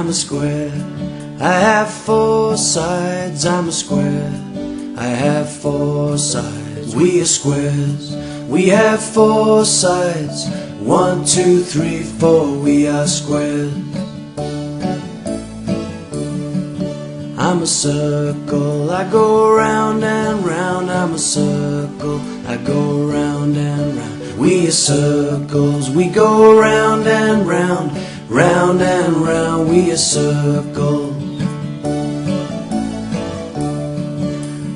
I'm a square. I have four sides. I'm a square. I have four sides. We are squares. We have four sides. One, two, three, four. We are squares. I'm a circle, I go round and round. I'm a circle, I go round and round. We are circles, we go round and round, round and round. We are circles.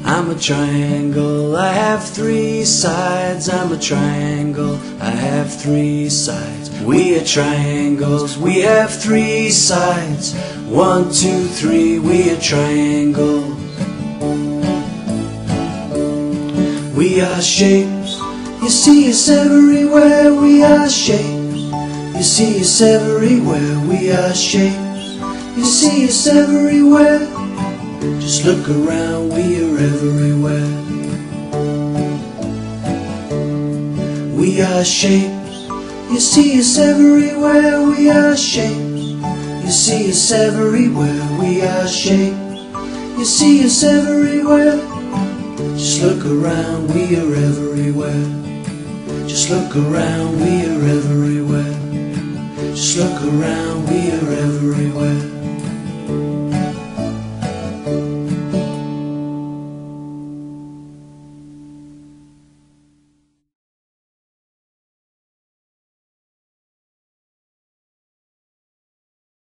I'm a triangle, I have three sides. I'm a triangle, I have three sides. We are triangles, we have three sides. One, two, three, we are triangles. We are shapes, you see us everywhere. We are shapes, you see us everywhere. We are shapes, you see us everywhere. Just look around, we are everywhere. We are shapes, you see us everywhere. We are shapes, you see us everywhere. We are shapes, you see us everywhere. Just look around, we are everywhere. Just look around, we are everywhere. Look around, we are everywhere.